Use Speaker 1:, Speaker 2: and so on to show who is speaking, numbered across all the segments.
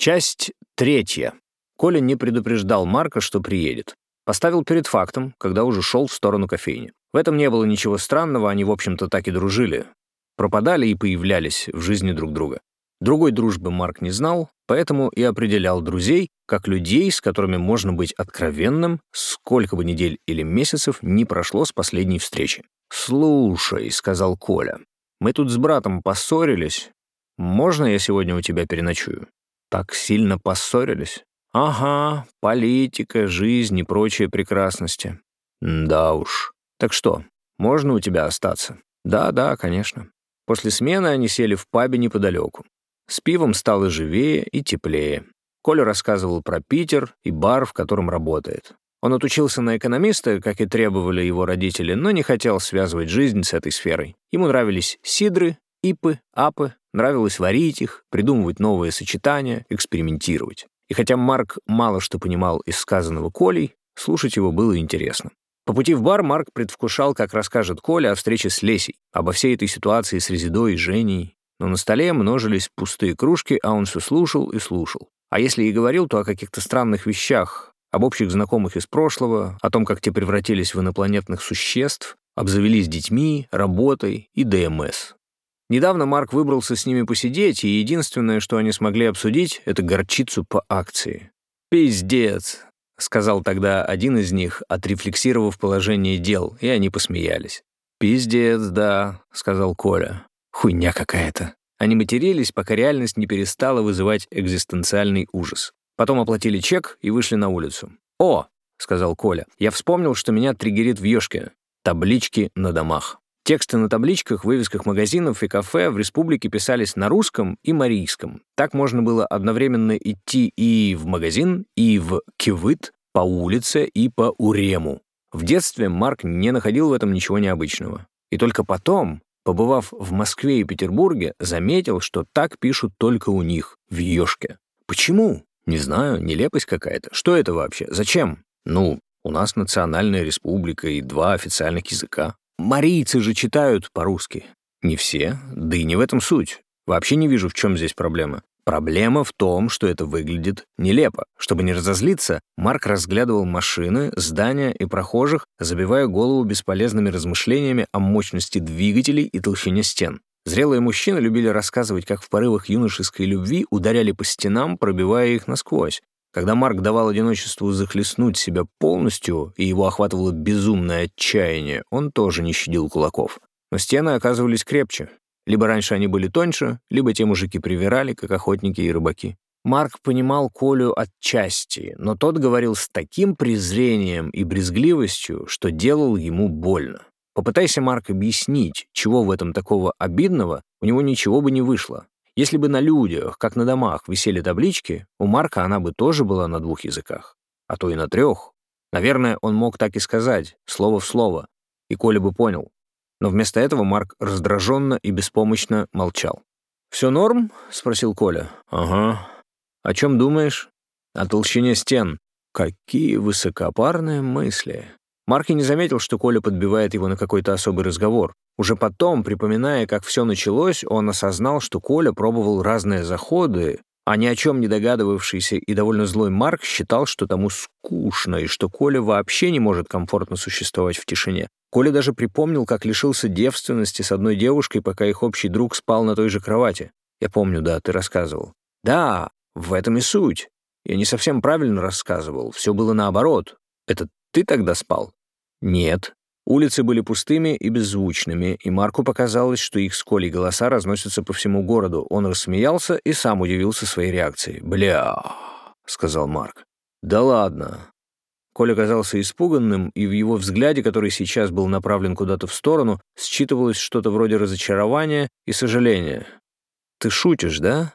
Speaker 1: Часть третья. Коля не предупреждал Марка, что приедет. Поставил перед фактом, когда уже шел в сторону кофейни. В этом не было ничего странного, они, в общем-то, так и дружили. Пропадали и появлялись в жизни друг друга. Другой дружбы Марк не знал, поэтому и определял друзей как людей, с которыми можно быть откровенным, сколько бы недель или месяцев не прошло с последней встречи. «Слушай», — сказал Коля, — «мы тут с братом поссорились. Можно я сегодня у тебя переночую?» «Так сильно поссорились?» «Ага, политика, жизнь и прочие прекрасности». «Да уж. Так что, можно у тебя остаться?» «Да, да, конечно». После смены они сели в пабе неподалеку. С пивом стало живее и теплее. Коля рассказывал про Питер и бар, в котором работает. Он отучился на экономиста, как и требовали его родители, но не хотел связывать жизнь с этой сферой. Ему нравились сидры, ипы, апы, нравилось варить их, придумывать новые сочетания, экспериментировать. И хотя Марк мало что понимал из сказанного Колей, слушать его было интересно. По пути в бар Марк предвкушал, как расскажет Коля о встрече с Лесей, обо всей этой ситуации с Резидой и Женей, но на столе множились пустые кружки, а он все слушал и слушал. А если и говорил, то о каких-то странных вещах, об общих знакомых из прошлого, о том, как те превратились в инопланетных существ, обзавелись детьми, работой и ДМС. Недавно Марк выбрался с ними посидеть, и единственное, что они смогли обсудить, это горчицу по акции. «Пиздец», — сказал тогда один из них, отрефлексировав положение дел, и они посмеялись. «Пиздец, да», — сказал Коля. Хуйня какая-то. Они матерились, пока реальность не перестала вызывать экзистенциальный ужас. Потом оплатили чек и вышли на улицу. «О!» — сказал Коля. «Я вспомнил, что меня триггерит в Ёшке. Таблички на домах». Тексты на табличках, вывесках магазинов и кафе в республике писались на русском и марийском. Так можно было одновременно идти и в магазин, и в Кивыт, по улице и по Урему. В детстве Марк не находил в этом ничего необычного. И только потом, побывав в Москве и Петербурге, заметил, что так пишут только у них, в Ёшке. Почему? Не знаю, нелепость какая-то. Что это вообще? Зачем? Ну, у нас национальная республика и два официальных языка. Марийцы же читают по-русски. Не все, да и не в этом суть. Вообще не вижу, в чем здесь проблема. Проблема в том, что это выглядит нелепо. Чтобы не разозлиться, Марк разглядывал машины, здания и прохожих, забивая голову бесполезными размышлениями о мощности двигателей и толщине стен. Зрелые мужчины любили рассказывать, как в порывах юношеской любви ударяли по стенам, пробивая их насквозь. Когда Марк давал одиночеству захлестнуть себя полностью, и его охватывало безумное отчаяние, он тоже не щадил кулаков. Но стены оказывались крепче. Либо раньше они были тоньше, либо те мужики привирали, как охотники и рыбаки. Марк понимал Колю отчасти, но тот говорил с таким презрением и брезгливостью, что делал ему больно. Попытайся Марк объяснить, чего в этом такого обидного, у него ничего бы не вышло. Если бы на людях, как на домах, висели таблички, у Марка она бы тоже была на двух языках, а то и на трех. Наверное, он мог так и сказать, слово в слово, и Коля бы понял. Но вместо этого Марк раздраженно и беспомощно молчал. «Все норм?» — спросил Коля. «Ага. О чем думаешь?» «О толщине стен». «Какие высокопарные мысли!» Марк и не заметил, что Коля подбивает его на какой-то особый разговор. Уже потом, припоминая, как все началось, он осознал, что Коля пробовал разные заходы, а ни о чем не догадывавшийся и довольно злой Марк считал, что тому скучно, и что Коля вообще не может комфортно существовать в тишине. Коля даже припомнил, как лишился девственности с одной девушкой, пока их общий друг спал на той же кровати. Я помню, да, ты рассказывал. Да, в этом и суть. Я не совсем правильно рассказывал, все было наоборот. Это ты тогда спал? Нет. Улицы были пустыми и беззвучными, и Марку показалось, что их с Колей голоса разносятся по всему городу. Он рассмеялся и сам удивился своей реакцией. «Бля», — сказал Марк. «Да ладно». Коля казался испуганным, и в его взгляде, который сейчас был направлен куда-то в сторону, считывалось что-то вроде разочарования и сожаления. «Ты шутишь, да?»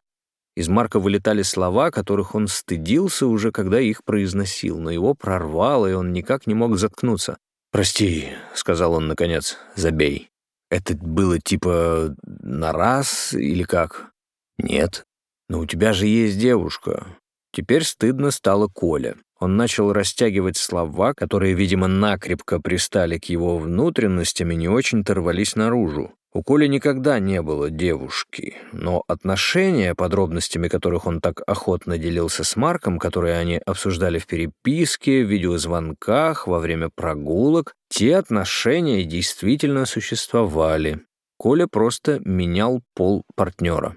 Speaker 1: Из Марка вылетали слова, которых он стыдился уже, когда их произносил, но его прорвало, и он никак не мог заткнуться. «Прости», — сказал он наконец, — «забей». «Это было типа на раз или как?» «Нет». «Но у тебя же есть девушка». Теперь стыдно стало Коля. Он начал растягивать слова, которые, видимо, накрепко пристали к его внутренностям и не очень-то рвались наружу. У Коли никогда не было девушки, но отношения, подробностями которых он так охотно делился с Марком, которые они обсуждали в переписке, в видеозвонках, во время прогулок, те отношения действительно существовали. Коля просто менял пол партнера.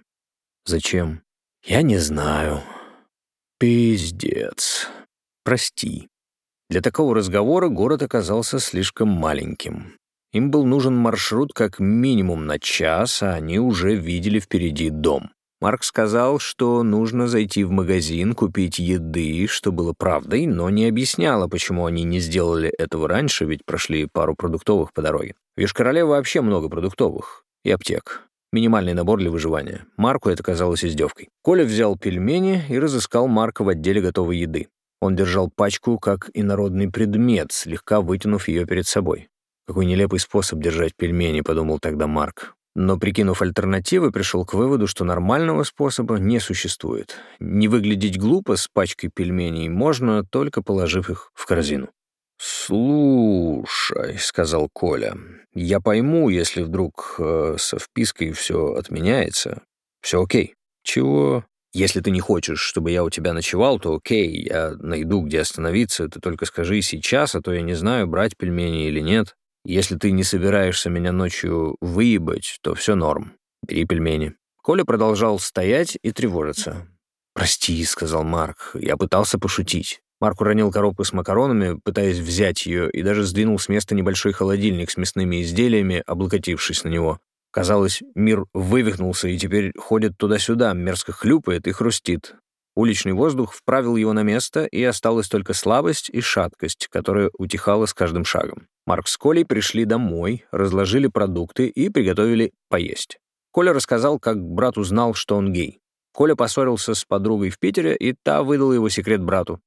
Speaker 1: Зачем? Я не знаю. Пиздец. Прости. Для такого разговора город оказался слишком маленьким. Им был нужен маршрут как минимум на час, а они уже видели впереди дом. Марк сказал, что нужно зайти в магазин, купить еды, что было правдой, но не объясняла, почему они не сделали этого раньше, ведь прошли пару продуктовых по дороге. В Ешкарале вообще много продуктовых и аптек. Минимальный набор для выживания. Марку это казалось издевкой. Коля взял пельмени и разыскал Марка в отделе готовой еды. Он держал пачку как инородный предмет, слегка вытянув ее перед собой. Какой нелепый способ держать пельмени, подумал тогда Марк. Но, прикинув альтернативы, пришел к выводу, что нормального способа не существует. Не выглядеть глупо с пачкой пельменей можно, только положив их в корзину. «Слушай», — сказал Коля, — «я пойму, если вдруг э, со впиской все отменяется. Все окей». «Чего?» «Если ты не хочешь, чтобы я у тебя ночевал, то окей, я найду, где остановиться. Ты только скажи сейчас, а то я не знаю, брать пельмени или нет». Если ты не собираешься меня ночью выебать, то все норм. Бери пельмени». Коля продолжал стоять и тревожиться. «Прости», — сказал Марк, — «я пытался пошутить». Марк уронил коробку с макаронами, пытаясь взять ее, и даже сдвинул с места небольшой холодильник с мясными изделиями, облокотившись на него. Казалось, мир вывихнулся и теперь ходит туда-сюда, мерзко хлюпает и хрустит. Уличный воздух вправил его на место, и осталась только слабость и шаткость, которая утихала с каждым шагом. Марк с Колей пришли домой, разложили продукты и приготовили поесть. Коля рассказал, как брат узнал, что он гей. Коля поссорился с подругой в Питере, и та выдала его секрет брату.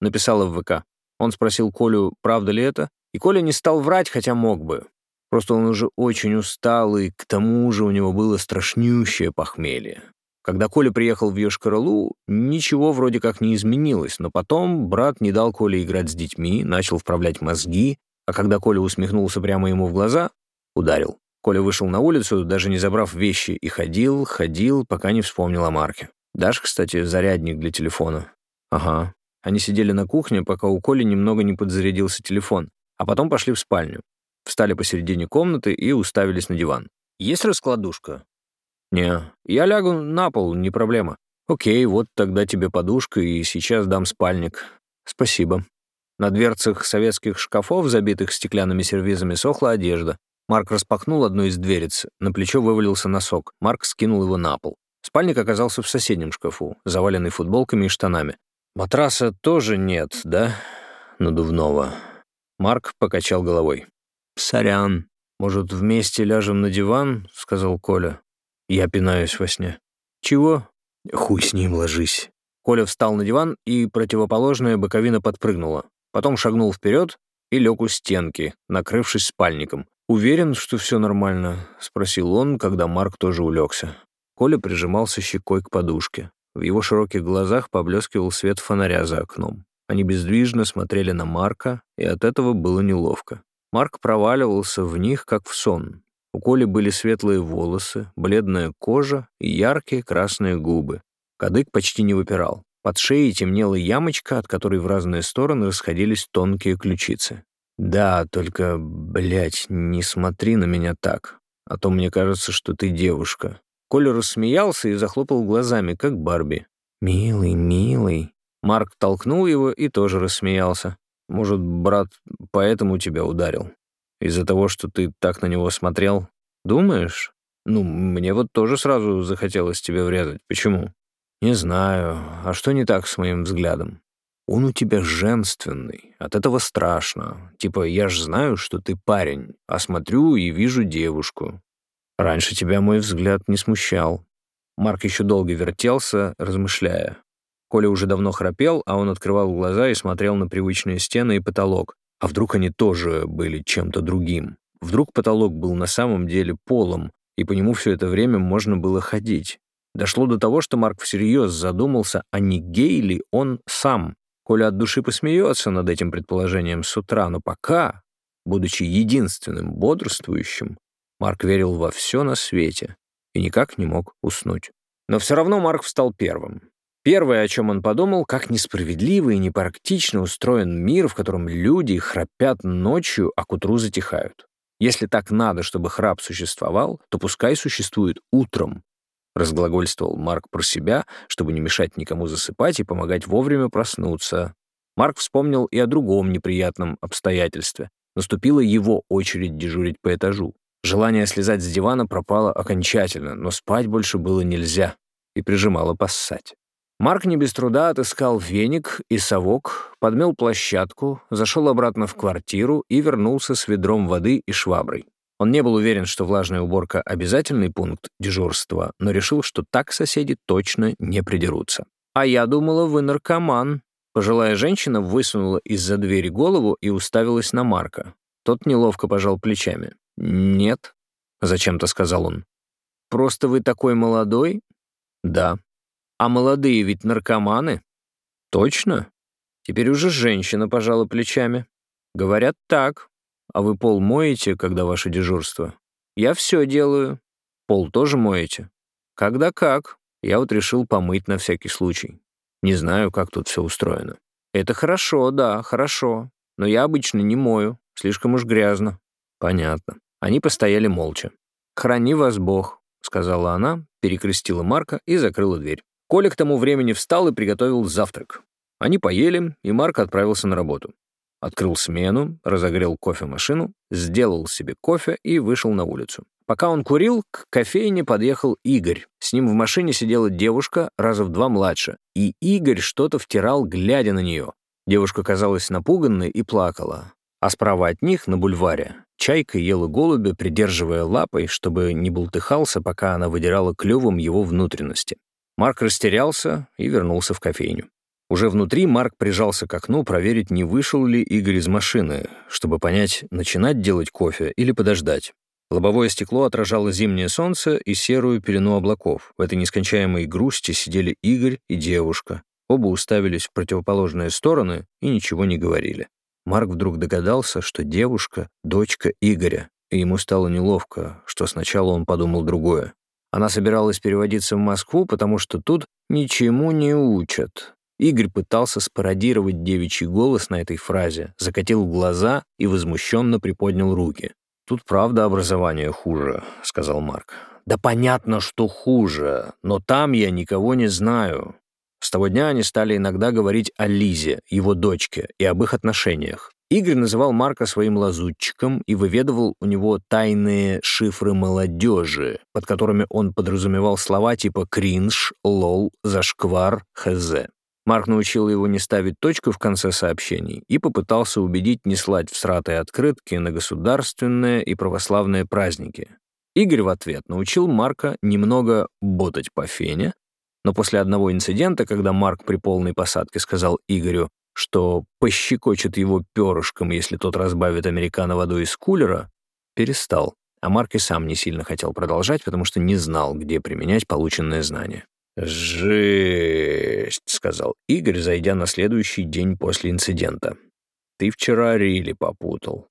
Speaker 1: Написала в ВК. Он спросил Колю, правда ли это, и Коля не стал врать, хотя мог бы. Просто он уже очень устал, и к тому же у него было страшнющее похмелье. Когда Коля приехал в Йошкар-Олу, ничего вроде как не изменилось, но потом брат не дал Коле играть с детьми, начал вправлять мозги, а когда Коля усмехнулся прямо ему в глаза, ударил. Коля вышел на улицу, даже не забрав вещи, и ходил, ходил, пока не вспомнил о Марке. Дашь, кстати, зарядник для телефона. Ага. Они сидели на кухне, пока у Коли немного не подзарядился телефон, а потом пошли в спальню. Встали посередине комнаты и уставились на диван. «Есть раскладушка?» «Не, я лягу на пол, не проблема». «Окей, вот тогда тебе подушка, и сейчас дам спальник». «Спасибо». На дверцах советских шкафов, забитых стеклянными сервизами, сохла одежда. Марк распахнул одну из дверец, на плечо вывалился носок. Марк скинул его на пол. Спальник оказался в соседнем шкафу, заваленный футболками и штанами. «Матраса тоже нет, да?» Надувного. Марк покачал головой. «Сорян. Может, вместе ляжем на диван?» — сказал Коля. Я пинаюсь во сне. «Чего?» «Хуй с ним, ложись». Коля встал на диван, и противоположная боковина подпрыгнула. Потом шагнул вперед и лег у стенки, накрывшись спальником. «Уверен, что все нормально?» — спросил он, когда Марк тоже улегся. Коля прижимался щекой к подушке. В его широких глазах поблескивал свет фонаря за окном. Они бездвижно смотрели на Марка, и от этого было неловко. Марк проваливался в них, как в сон. У Коли были светлые волосы, бледная кожа и яркие красные губы. Кадык почти не выпирал. Под шеей темнела ямочка, от которой в разные стороны расходились тонкие ключицы. «Да, только, блядь, не смотри на меня так, а то мне кажется, что ты девушка». Коля рассмеялся и захлопал глазами, как Барби. «Милый, милый». Марк толкнул его и тоже рассмеялся. «Может, брат поэтому тебя ударил? Из-за того, что ты так на него смотрел? Думаешь? Ну, мне вот тоже сразу захотелось тебе врезать. Почему?» «Не знаю. А что не так с моим взглядом?» «Он у тебя женственный. От этого страшно. Типа, я ж знаю, что ты парень, а смотрю и вижу девушку. Раньше тебя мой взгляд не смущал». Марк еще долго вертелся, размышляя. Коля уже давно храпел, а он открывал глаза и смотрел на привычные стены и потолок. А вдруг они тоже были чем-то другим? Вдруг потолок был на самом деле полом, и по нему все это время можно было ходить? Дошло до того, что Марк всерьез задумался, а не гей ли он сам. Коля от души посмеется над этим предположением с утра, но пока, будучи единственным бодрствующим, Марк верил во все на свете и никак не мог уснуть. Но все равно Марк встал первым. Первое, о чем он подумал, как несправедливо и непрактично устроен мир, в котором люди храпят ночью, а к утру затихают. Если так надо, чтобы храп существовал, то пускай существует утром. Разглагольствовал Марк про себя, чтобы не мешать никому засыпать и помогать вовремя проснуться. Марк вспомнил и о другом неприятном обстоятельстве. Наступила его очередь дежурить по этажу. Желание слезать с дивана пропало окончательно, но спать больше было нельзя и прижимало поссать. Марк не без труда отыскал веник и совок, подмел площадку, зашел обратно в квартиру и вернулся с ведром воды и шваброй. Он не был уверен, что влажная уборка — обязательный пункт дежурства, но решил, что так соседи точно не придерутся. «А я думала, вы наркоман». Пожилая женщина высунула из-за двери голову и уставилась на Марка. Тот неловко пожал плечами. «Нет», — зачем-то сказал он. «Просто вы такой молодой?» «Да», а молодые ведь наркоманы. Точно? Теперь уже женщина пожала плечами. Говорят так. А вы пол моете, когда ваше дежурство? Я все делаю. Пол тоже моете? Когда как. Я вот решил помыть на всякий случай. Не знаю, как тут все устроено. Это хорошо, да, хорошо. Но я обычно не мою. Слишком уж грязно. Понятно. Они постояли молча. «Храни вас Бог», — сказала она, перекрестила Марка и закрыла дверь. Коля к тому времени встал и приготовил завтрак. Они поели, и Марк отправился на работу. Открыл смену, разогрел кофемашину, сделал себе кофе и вышел на улицу. Пока он курил, к кофейне подъехал Игорь. С ним в машине сидела девушка, раза в два младше, и Игорь что-то втирал, глядя на нее. Девушка казалась напуганной и плакала. А справа от них, на бульваре, чайка ела голубя, придерживая лапой, чтобы не бултыхался, пока она выдирала клювом его внутренности. Марк растерялся и вернулся в кофейню. Уже внутри Марк прижался к окну проверить, не вышел ли Игорь из машины, чтобы понять, начинать делать кофе или подождать. Лобовое стекло отражало зимнее солнце и серую пелену облаков. В этой нескончаемой грусти сидели Игорь и девушка. Оба уставились в противоположные стороны и ничего не говорили. Марк вдруг догадался, что девушка — дочка Игоря, и ему стало неловко, что сначала он подумал другое. Она собиралась переводиться в Москву, потому что тут ничему не учат. Игорь пытался спародировать девичий голос на этой фразе, закатил глаза и возмущенно приподнял руки. «Тут правда образование хуже», — сказал Марк. «Да понятно, что хуже, но там я никого не знаю». С того дня они стали иногда говорить о Лизе, его дочке, и об их отношениях. Игорь называл Марка своим лазутчиком и выведывал у него тайные шифры молодежи, под которыми он подразумевал слова типа «кринж», «лол», «зашквар», «хз». Марк научил его не ставить точку в конце сообщений и попытался убедить не слать всратые открытки на государственные и православные праздники. Игорь в ответ научил Марка немного ботать по фене, но после одного инцидента, когда Марк при полной посадке сказал Игорю что пощекочет его перышком, если тот разбавит американо водой из кулера, перестал. А Марк и сам не сильно хотел продолжать, потому что не знал, где применять полученные знания. «Жесть», — сказал Игорь, зайдя на следующий день после инцидента. «Ты вчера Рили попутал».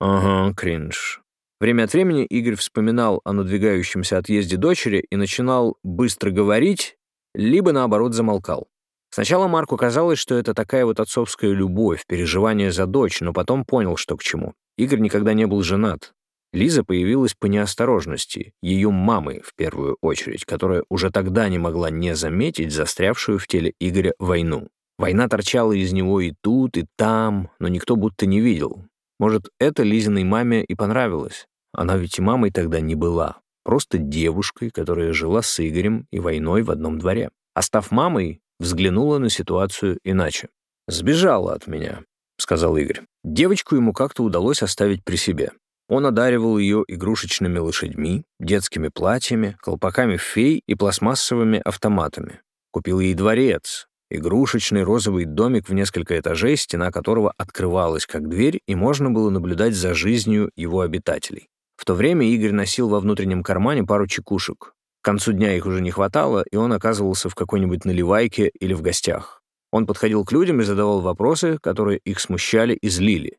Speaker 1: «Ага, кринж». Время от времени Игорь вспоминал о надвигающемся отъезде дочери и начинал быстро говорить, либо, наоборот, замолкал. Сначала Марку казалось, что это такая вот отцовская любовь, переживание за дочь, но потом понял, что к чему. Игорь никогда не был женат. Лиза появилась по неосторожности, ее мамой в первую очередь, которая уже тогда не могла не заметить застрявшую в теле Игоря войну. Война торчала из него и тут, и там, но никто будто не видел. Может, это Лизиной маме и понравилось. Она ведь и мамой тогда не была. Просто девушкой, которая жила с Игорем и войной в одном дворе. А став мамой, взглянула на ситуацию иначе. «Сбежала от меня», — сказал Игорь. Девочку ему как-то удалось оставить при себе. Он одаривал ее игрушечными лошадьми, детскими платьями, колпаками фей и пластмассовыми автоматами. Купил ей дворец, игрушечный розовый домик в несколько этажей, стена которого открывалась как дверь, и можно было наблюдать за жизнью его обитателей. В то время Игорь носил во внутреннем кармане пару чекушек. К концу дня их уже не хватало, и он оказывался в какой-нибудь наливайке или в гостях. Он подходил к людям и задавал вопросы, которые их смущали и злили.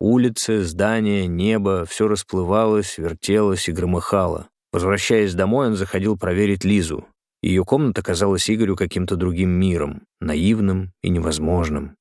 Speaker 1: Улицы, здания, небо — все расплывалось, вертелось и громыхало. Возвращаясь домой, он заходил проверить Лизу. Ее комната казалась Игорю каким-то другим миром, наивным и невозможным.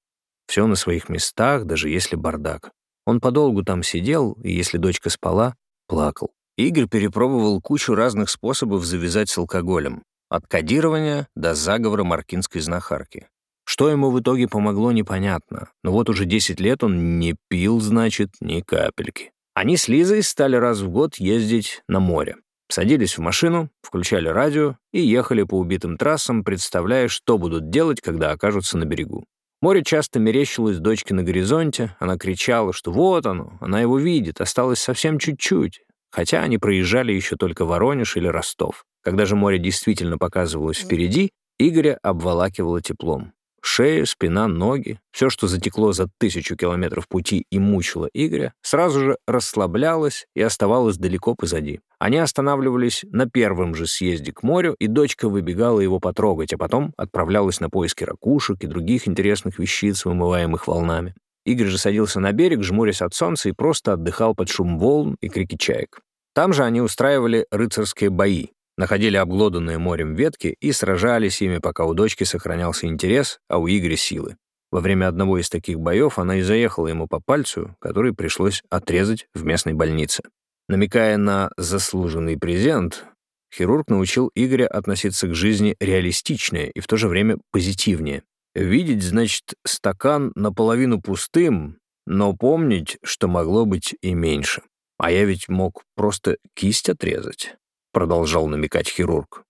Speaker 1: Все на своих местах, даже если бардак. Он подолгу там сидел, и если дочка спала, плакал. Игорь перепробовал кучу разных способов завязать с алкоголем. От кодирования до заговора маркинской знахарки. Что ему в итоге помогло, непонятно. Но вот уже 10 лет он не пил, значит, ни капельки. Они с Лизой стали раз в год ездить на море. Садились в машину, включали радио и ехали по убитым трассам, представляя, что будут делать, когда окажутся на берегу. Море часто мерещилось дочке на горизонте, она кричала, что вот оно, она его видит, осталось совсем чуть-чуть, хотя они проезжали еще только Воронеж или Ростов. Когда же море действительно показывалось впереди, Игоря обволакивало теплом. Шея, спина, ноги, все, что затекло за тысячу километров пути и мучило Игоря, сразу же расслаблялось и оставалось далеко позади. Они останавливались на первом же съезде к морю, и дочка выбегала его потрогать, а потом отправлялась на поиски ракушек и других интересных вещиц, вымываемых волнами. Игорь же садился на берег, жмурясь от солнца, и просто отдыхал под шум волн и крики чаек. Там же они устраивали рыцарские бои, находили обглоданные морем ветки и сражались ими, пока у дочки сохранялся интерес, а у Игоря силы. Во время одного из таких боев она и заехала ему по пальцу, который пришлось отрезать в местной больнице. Намекая на заслуженный презент, хирург научил Игоря относиться к жизни реалистичнее и в то же время позитивнее. Видеть, значит, стакан наполовину пустым, но помнить, что могло быть и меньше. А я ведь мог просто кисть отрезать. — продолжал намекать хирург.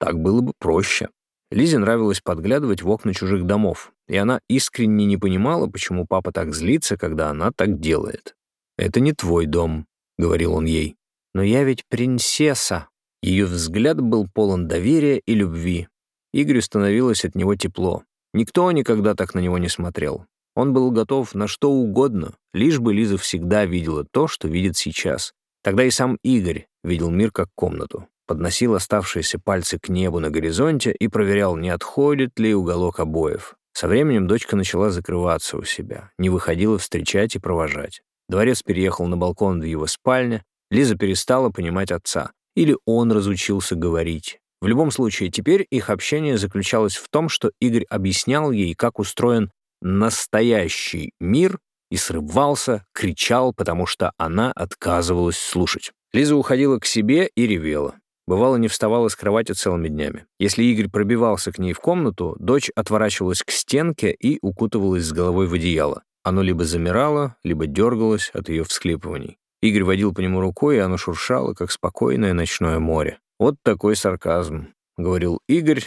Speaker 1: «Так было бы проще». Лизе нравилось подглядывать в окна чужих домов, и она искренне не понимала, почему папа так злится, когда она так делает. «Это не твой дом», — говорил он ей. «Но я ведь принцесса». Ее взгляд был полон доверия и любви. Игорю становилось от него тепло. Никто никогда так на него не смотрел. Он был готов на что угодно, лишь бы Лиза всегда видела то, что видит сейчас. Тогда и сам Игорь видел мир как комнату, подносил оставшиеся пальцы к небу на горизонте и проверял, не отходит ли уголок обоев. Со временем дочка начала закрываться у себя, не выходила встречать и провожать. Дворец переехал на балкон в его спальне, Лиза перестала понимать отца. Или он разучился говорить. В любом случае, теперь их общение заключалось в том, что Игорь объяснял ей, как устроен настоящий мир, и срывался, кричал, потому что она отказывалась слушать. Лиза уходила к себе и ревела. Бывало, не вставала с кровати целыми днями. Если Игорь пробивался к ней в комнату, дочь отворачивалась к стенке и укутывалась с головой в одеяло. Оно либо замирало, либо дергалось от ее всхлипываний. Игорь водил по нему рукой, и оно шуршало, как спокойное ночное море. «Вот такой сарказм», — говорил Игорь,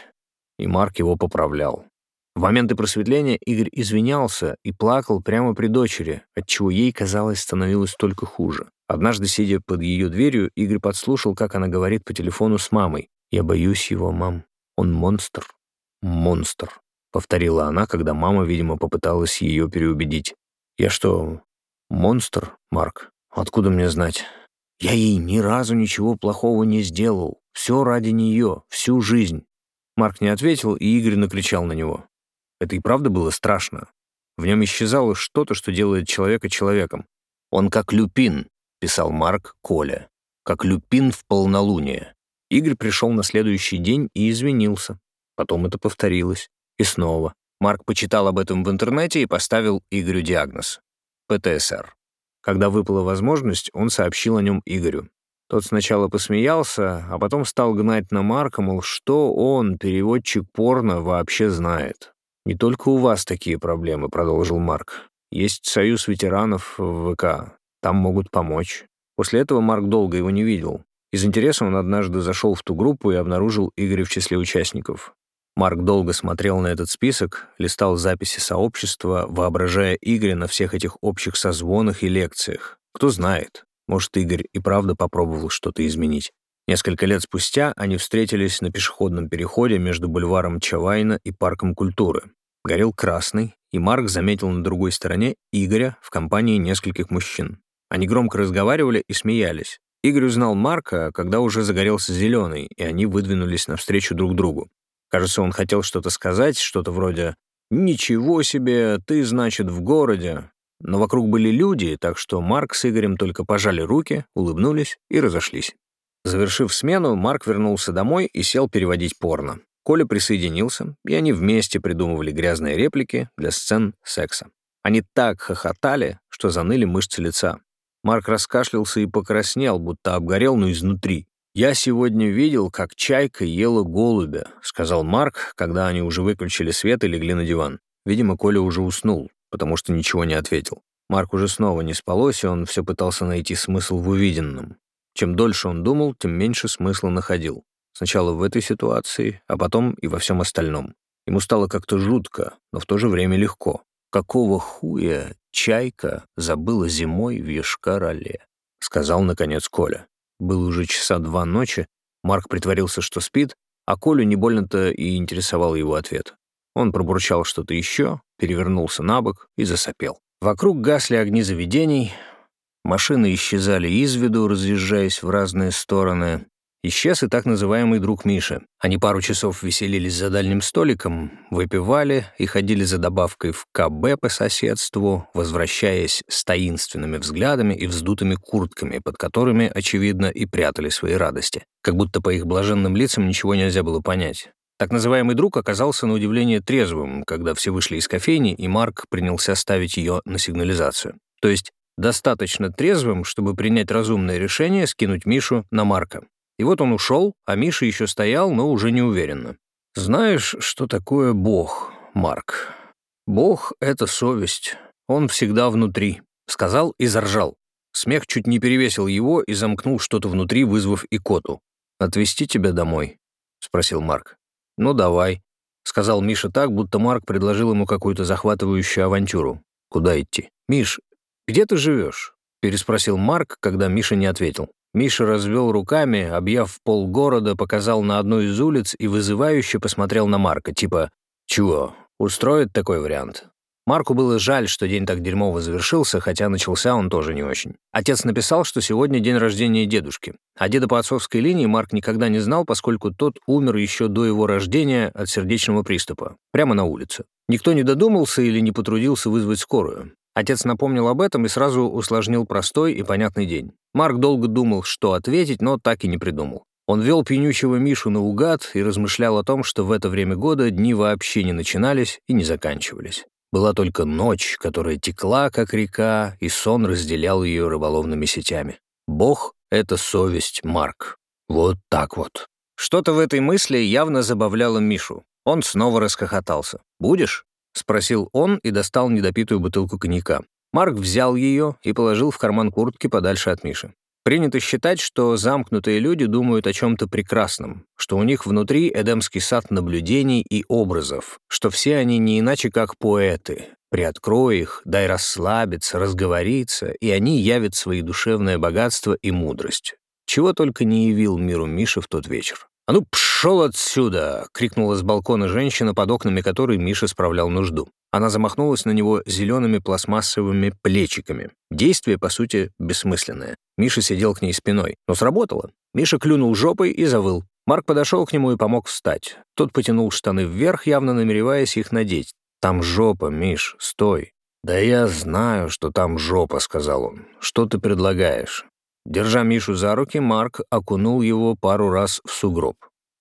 Speaker 1: и Марк его поправлял. В моменты просветления Игорь извинялся и плакал прямо при дочери, отчего ей, казалось, становилось только хуже. Однажды, сидя под ее дверью, Игорь подслушал, как она говорит по телефону с мамой. «Я боюсь его, мам. Он монстр. Монстр», — повторила она, когда мама, видимо, попыталась ее переубедить. «Я что, монстр, Марк? Откуда мне знать? Я ей ни разу ничего плохого не сделал. Все ради нее, всю жизнь». Марк не ответил, и Игорь накричал на него. Это и правда было страшно. В нем исчезало что-то, что делает человека человеком. Он как люпин, — писал Марк Коля, как люпин в полнолуние. Игорь пришел на следующий день и извинился. Потом это повторилось. И снова. Марк почитал об этом в интернете и поставил Игорю диагноз — ПТСР. Когда выпала возможность, он сообщил о нем Игорю. Тот сначала посмеялся, а потом стал гнать на Марка, мол, что он, переводчик порно, вообще знает. «Не только у вас такие проблемы», — продолжил Марк. «Есть союз ветеранов в ВК. Там могут помочь. После этого Марк долго его не видел. Из интереса он однажды зашел в ту группу и обнаружил Игоря в числе участников. Марк долго смотрел на этот список, листал записи сообщества, воображая Игоря на всех этих общих созвонах и лекциях. Кто знает, может, Игорь и правда попробовал что-то изменить. Несколько лет спустя они встретились на пешеходном переходе между бульваром Чавайна и парком культуры. Горел красный, и Марк заметил на другой стороне Игоря в компании нескольких мужчин. Они громко разговаривали и смеялись. Игорь узнал Марка, когда уже загорелся зеленый, и они выдвинулись навстречу друг другу. Кажется, он хотел что-то сказать, что-то вроде «Ничего себе, ты, значит, в городе». но вокруг были люди, так что Марк с Игорем только пожали руки, улыбнулись и разошлись. Завершив смену, Марк вернулся домой и сел переводить порно. Коля присоединился, и они вместе придумывали грязные реплики для сцен секса. Они так хохотали, что заныли мышцы лица. Марк раскашлялся и покраснел, будто обгорел, но изнутри. «Я сегодня видел, как чайка ела голубя», — сказал Марк, когда они уже выключили свет и легли на диван. Видимо, Коля уже уснул, потому что ничего не ответил. Марк уже снова не спалось, и он все пытался найти смысл в увиденном. Чем дольше он думал, тем меньше смысла находил. Сначала в этой ситуации, а потом и во всем остальном. Ему стало как-то жутко, но в то же время легко. Какого хуя чайка забыла зимой в Ешкар-Оле? Сказал, наконец, Коля. Было уже часа два ночи, Марк притворился, что спит, а Колю не больно-то и интересовал его ответ. Он пробурчал что-то еще, перевернулся на бок и засопел. Вокруг гасли огни заведений, машины исчезали из виду, разъезжаясь в разные стороны. Исчез и так называемый друг Миши. Они пару часов веселились за дальним столиком, выпивали и ходили за добавкой в КБ по соседству, возвращаясь с таинственными взглядами и вздутыми куртками, под которыми, очевидно, и прятали свои радости. Как будто по их блаженным лицам ничего нельзя было понять. Так называемый друг оказался на удивление трезвым, когда все вышли из кофейни, и Марк принялся ставить ее на сигнализацию. То есть достаточно трезвым, чтобы принять разумное решение скинуть Мишу на Марка. И вот он ушел, а Миша еще стоял, но уже не уверенно. «Знаешь, что такое Бог, Марк? Бог — это совесть. Он всегда внутри», — сказал и заржал. Смех чуть не перевесил его и замкнул что-то внутри, вызвав икоту. «Отвезти тебя домой?» — спросил Марк. «Ну, давай», — сказал Миша так, будто Марк предложил ему какую-то захватывающую авантюру. «Куда идти?» «Миш, где ты живешь?» — переспросил Марк, когда Миша не ответил. Миша развел руками, объяв полгорода, показал на одну из улиц и вызывающе посмотрел на Марка, типа «Чего, устроит такой вариант?» Марку было жаль, что день так дерьмово завершился, хотя начался он тоже не очень. Отец написал, что сегодня день рождения дедушки. А деда по отцовской линии Марк никогда не знал, поскольку тот умер еще до его рождения от сердечного приступа, прямо на улице. Никто не додумался или не потрудился вызвать скорую. Отец напомнил об этом и сразу усложнил простой и понятный день. Марк долго думал, что ответить, но так и не придумал. Он вел пьянючего Мишу наугад и размышлял о том, что в это время года дни вообще не начинались и не заканчивались. Была только ночь, которая текла, как река, и сон разделял ее рыболовными сетями. Бог — это совесть, Марк. Вот так вот. Что-то в этой мысли явно забавляло Мишу. Он снова расхохотался. «Будешь?» — спросил он и достал недопитую бутылку коньяка. Марк взял ее и положил в карман куртки подальше от Миши. Принято считать, что замкнутые люди думают о чем-то прекрасном, что у них внутри эдемский сад наблюдений и образов, что все они не иначе как поэты. Приоткрой их, дай расслабиться, разговориться, и они явят свои душевное богатство и мудрость. Чего только не явил миру Миша в тот вечер. «А ну, пшел отсюда!» — крикнула с балкона женщина, под окнами которой Миша справлял нужду. Она замахнулась на него зелеными пластмассовыми плечиками. Действие, по сути, бессмысленное. Миша сидел к ней спиной. Но сработало. Миша клюнул жопой и завыл. Марк подошел к нему и помог встать. Тот потянул штаны вверх, явно намереваясь их надеть. «Там жопа, Миш, стой». «Да я знаю, что там жопа», — сказал он. «Что ты предлагаешь?» Держа Мишу за руки, Марк окунул его пару раз в сугроб.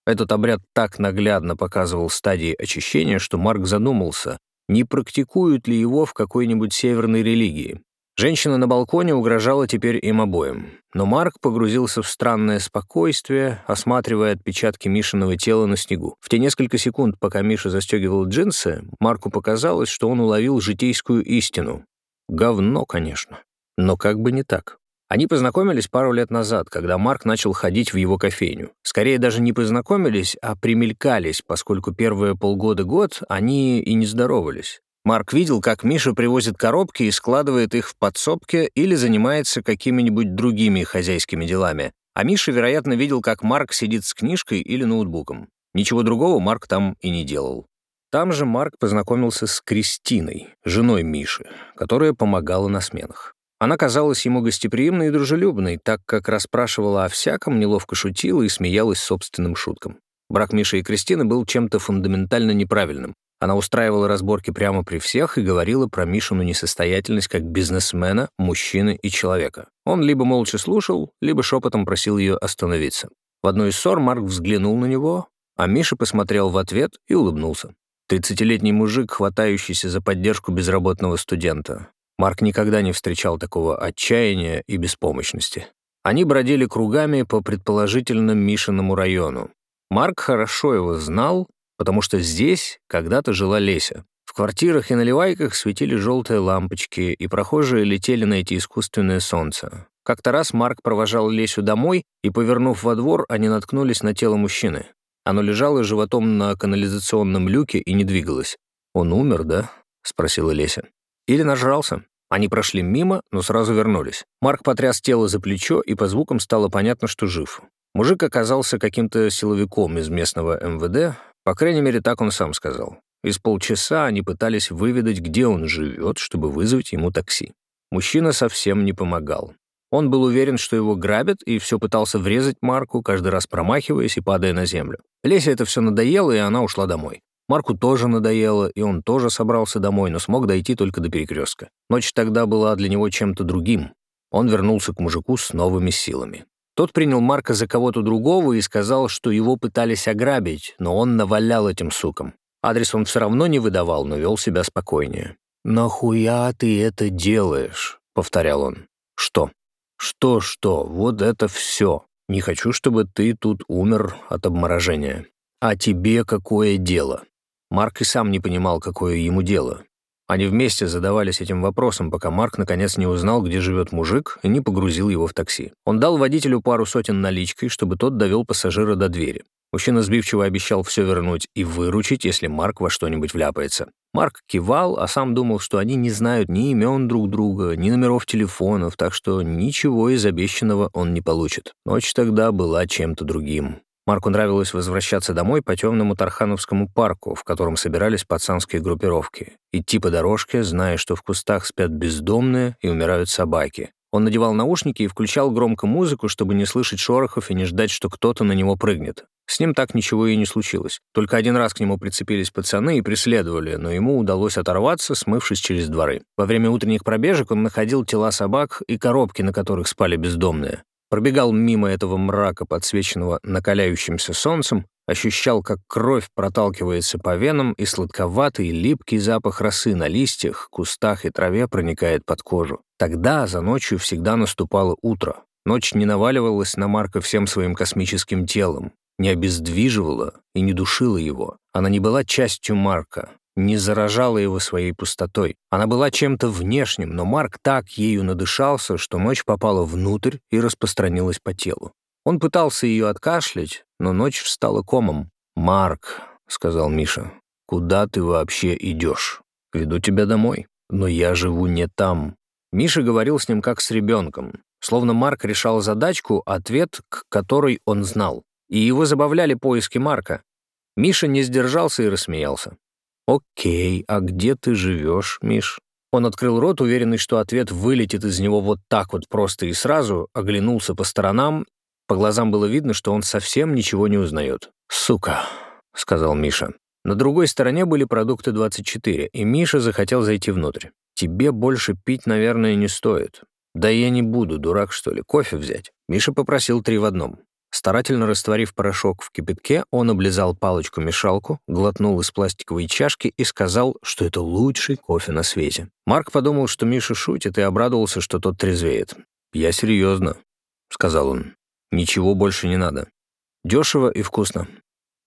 Speaker 1: Этот обряд так наглядно показывал стадии очищения, что Марк задумался, не практикуют ли его в какой-нибудь северной религии. Женщина на балконе угрожала теперь им обоим. Но Марк погрузился в странное спокойствие, осматривая отпечатки Мишиного тела на снегу. В те несколько секунд, пока Миша застегивал джинсы, Марку показалось, что он уловил житейскую истину. Говно, конечно. Но как бы не так. Они познакомились пару лет назад, когда Марк начал ходить в его кофейню. Скорее даже не познакомились, а примелькались, поскольку первые полгода-год они и не здоровались. Марк видел, как Миша привозит коробки и складывает их в подсобке или занимается какими-нибудь другими хозяйскими делами. А Миша, вероятно, видел, как Марк сидит с книжкой или ноутбуком. Ничего другого Марк там и не делал. Там же Марк познакомился с Кристиной, женой Миши, которая помогала на сменах. Она казалась ему гостеприимной и дружелюбной, так как расспрашивала о всяком, неловко шутила и смеялась собственным шуткам. Брак Миши и Кристины был чем-то фундаментально неправильным. Она устраивала разборки прямо при всех и говорила про Мишину несостоятельность как бизнесмена, мужчины и человека. Он либо молча слушал, либо шепотом просил ее остановиться. В одной из ссор Марк взглянул на него, а Миша посмотрел в ответ и улыбнулся. Тридцатилетний мужик, хватающийся за поддержку безработного студента. Марк никогда не встречал такого отчаяния и беспомощности. Они бродили кругами по предположительно Мишиному району. Марк хорошо его знал, потому что здесь когда-то жила Леся. В квартирах и наливайках светили желтые лампочки, и прохожие летели на эти искусственное солнце. Как-то раз Марк провожал Лесю домой, и, повернув во двор, они наткнулись на тело мужчины. Оно лежало животом на канализационном люке и не двигалось. «Он умер, да?» — спросила Леся. «Или нажрался?» Они прошли мимо, но сразу вернулись. Марк потряс тело за плечо, и по звукам стало понятно, что жив. Мужик оказался каким-то силовиком из местного МВД, по крайней мере, так он сам сказал. Из полчаса они пытались выведать, где он живет, чтобы вызвать ему такси. Мужчина совсем не помогал. Он был уверен, что его грабят, и все пытался врезать Марку, каждый раз промахиваясь и падая на землю. Лесе это все надоело, и она ушла домой. Марку тоже надоело, и он тоже собрался домой, но смог дойти только до перекрестка. Ночь тогда была для него чем-то другим. Он вернулся к мужику с новыми силами. Тот принял Марка за кого-то другого и сказал, что его пытались ограбить, но он навалял этим сукам. Адрес он все равно не выдавал, но вел себя спокойнее. «Нахуя ты это делаешь?» — повторял он. «Что?» «Что-что? Вот это все. Не хочу, чтобы ты тут умер от обморожения. А тебе какое дело?» Марк и сам не понимал, какое ему дело. Они вместе задавались этим вопросом, пока Марк наконец не узнал, где живет мужик, и не погрузил его в такси. Он дал водителю пару сотен наличкой, чтобы тот довел пассажира до двери. Мужчина сбивчиво обещал все вернуть и выручить, если Марк во что-нибудь вляпается. Марк кивал, а сам думал, что они не знают ни имен друг друга, ни номеров телефонов, так что ничего из обещанного он не получит. Ночь тогда была чем-то другим. Марку нравилось возвращаться домой по темному Тархановскому парку, в котором собирались пацанские группировки. Идти по дорожке, зная, что в кустах спят бездомные и умирают собаки. Он надевал наушники и включал громко музыку, чтобы не слышать шорохов и не ждать, что кто-то на него прыгнет. С ним так ничего и не случилось. Только один раз к нему прицепились пацаны и преследовали, но ему удалось оторваться, смывшись через дворы. Во время утренних пробежек он находил тела собак и коробки, на которых спали бездомные. Пробегал мимо этого мрака, подсвеченного накаляющимся солнцем, ощущал, как кровь проталкивается по венам, и сладковатый, липкий запах росы на листьях, кустах и траве проникает под кожу. Тогда за ночью всегда наступало утро. Ночь не наваливалась на Марка всем своим космическим телом, не обездвиживала и не душила его. Она не была частью Марка, не заражала его своей пустотой. Она была чем-то внешним, но Марк так ею надышался, что ночь попала внутрь и распространилась по телу. Он пытался ее откашлять, но ночь встала комом. «Марк», — сказал Миша, — «куда ты вообще идешь? Веду тебя домой. Но я живу не там». Миша говорил с ним как с ребенком, словно Марк решал задачку, ответ к которой он знал. И его забавляли поиски Марка. Миша не сдержался и рассмеялся. «Окей, а где ты живешь, Миш?» Он открыл рот, уверенный, что ответ вылетит из него вот так вот просто и сразу, оглянулся по сторонам. По глазам было видно, что он совсем ничего не узнает. «Сука», — сказал Миша. На другой стороне были продукты 24, и Миша захотел зайти внутрь. «Тебе больше пить, наверное, не стоит». «Да я не буду, дурак, что ли, кофе взять?» Миша попросил три в одном. Старательно растворив порошок в кипятке, он облизал палочку-мешалку, глотнул из пластиковой чашки и сказал, что это лучший кофе на свете. Марк подумал, что Миша шутит, и обрадовался, что тот трезвеет. «Я серьезно», — сказал он. «Ничего больше не надо. Дешево и вкусно.